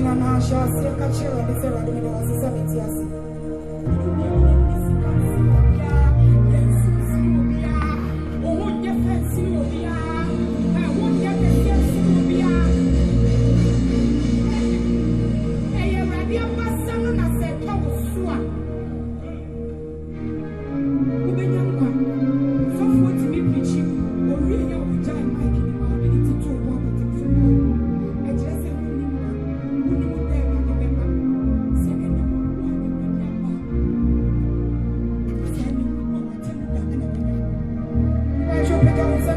sɛ Awurade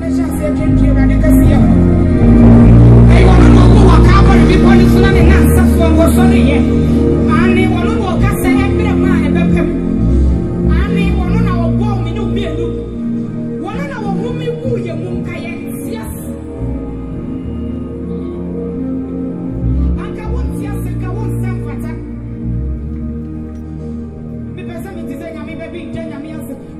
agora ser sei que.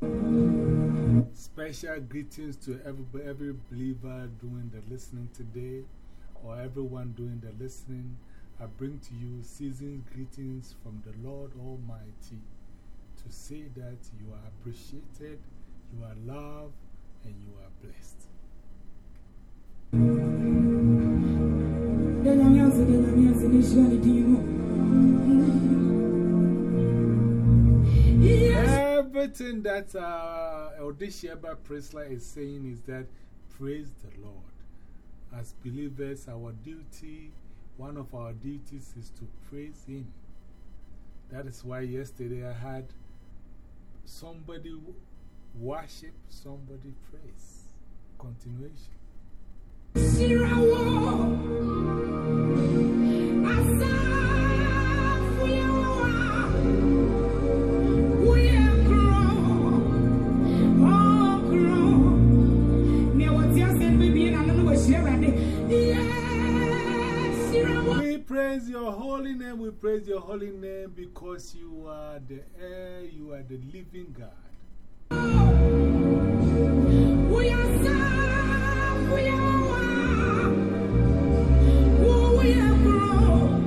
Special greetings to every, every believer doing the listening today or everyone doing the listening. I bring to you season's greetings from the Lord Almighty to say that you are appreciated, you are loved, and you are blessed. Everything that uh, Odisheba Prisla is saying is that praise the Lord. As believers, our duty, one of our duties is to praise Him. That is why yesterday I had somebody worship, somebody praise. Continuation. Holy name. We praise your holy name because you are the air, you are the living God. We are Wherever you are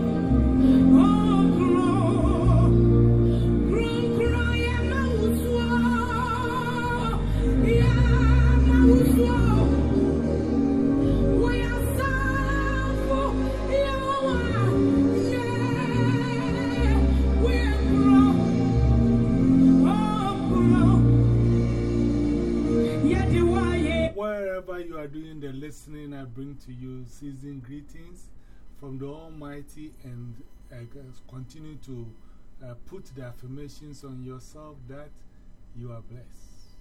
doing the listening, I bring to you season greetings from the Almighty and uh, continue to uh, put the affirmations on yourself that you are blessed.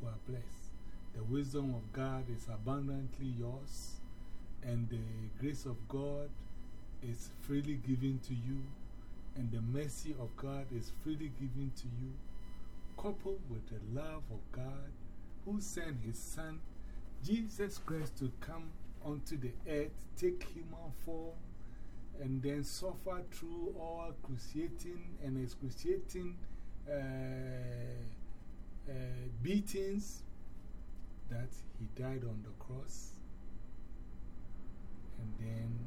You are blessed. The wisdom of God is abundantly yours, and the grace of God is freely given to you, and the mercy of God is freely given to you, coupled with the love of God who sent his Son, Jesus Christ, to come onto the earth, take human form, and then suffer through all cruciating and excruciating uh, uh, beatings that he died on the cross. And then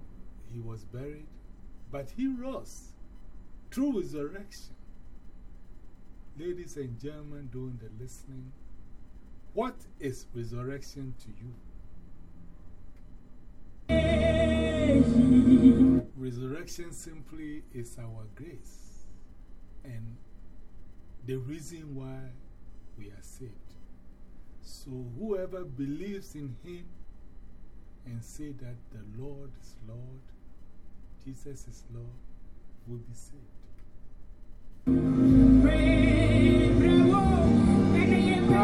he was buried, but he rose through resurrection. Ladies and gentlemen, doing the listening, what is resurrection to you? Resurrection simply is our grace and the reason why we are saved. So, whoever believes in Him and say that the Lord is Lord, Jesus is Lord, will be saved.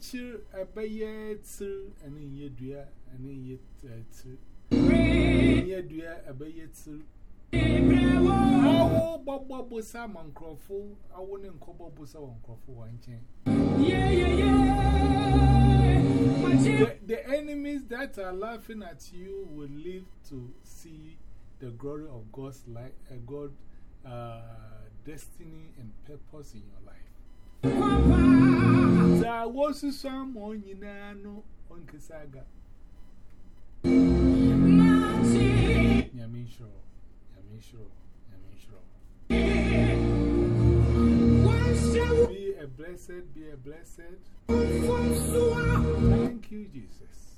chair, a bayer, and in your dear, and in yet, yet, dear, a bayer, Oh, Bob Bob was some on Crawford. I wouldn't call Bob was on Crawford one chain. Yeah, yeah, yeah. The, the enemies that are laughing at you will live to see the glory of God's life, uh, God, uh, destiny and purpose in your life. There was some on you know sure. Be a blessed, be a blessed. Thank you, Jesus.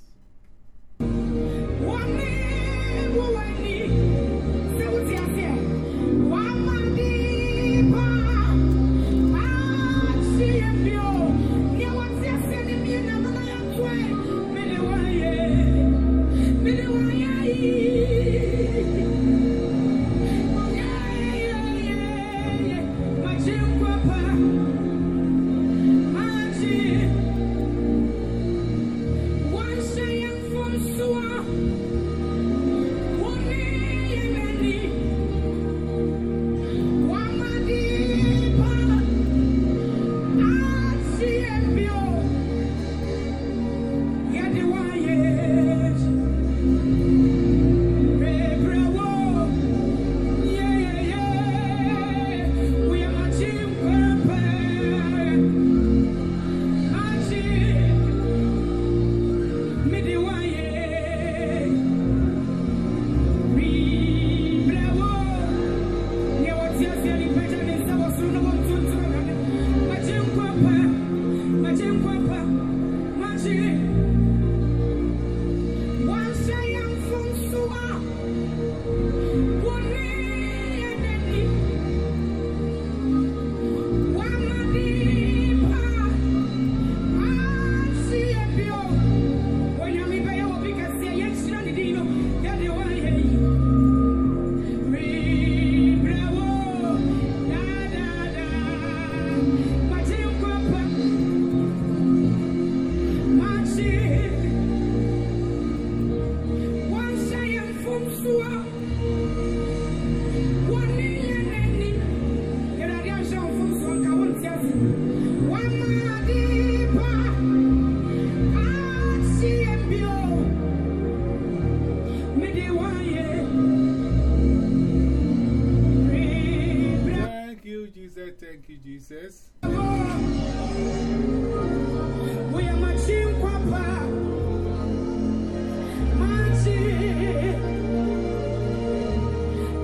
Thank you, Jesus.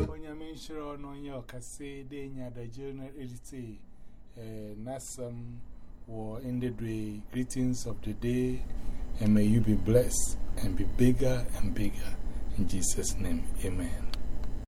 Onyamin Shiro no yo kase de nya da journal edite eh war in the day greetings of the day and may you be blessed and be bigger and bigger in Jesus name amen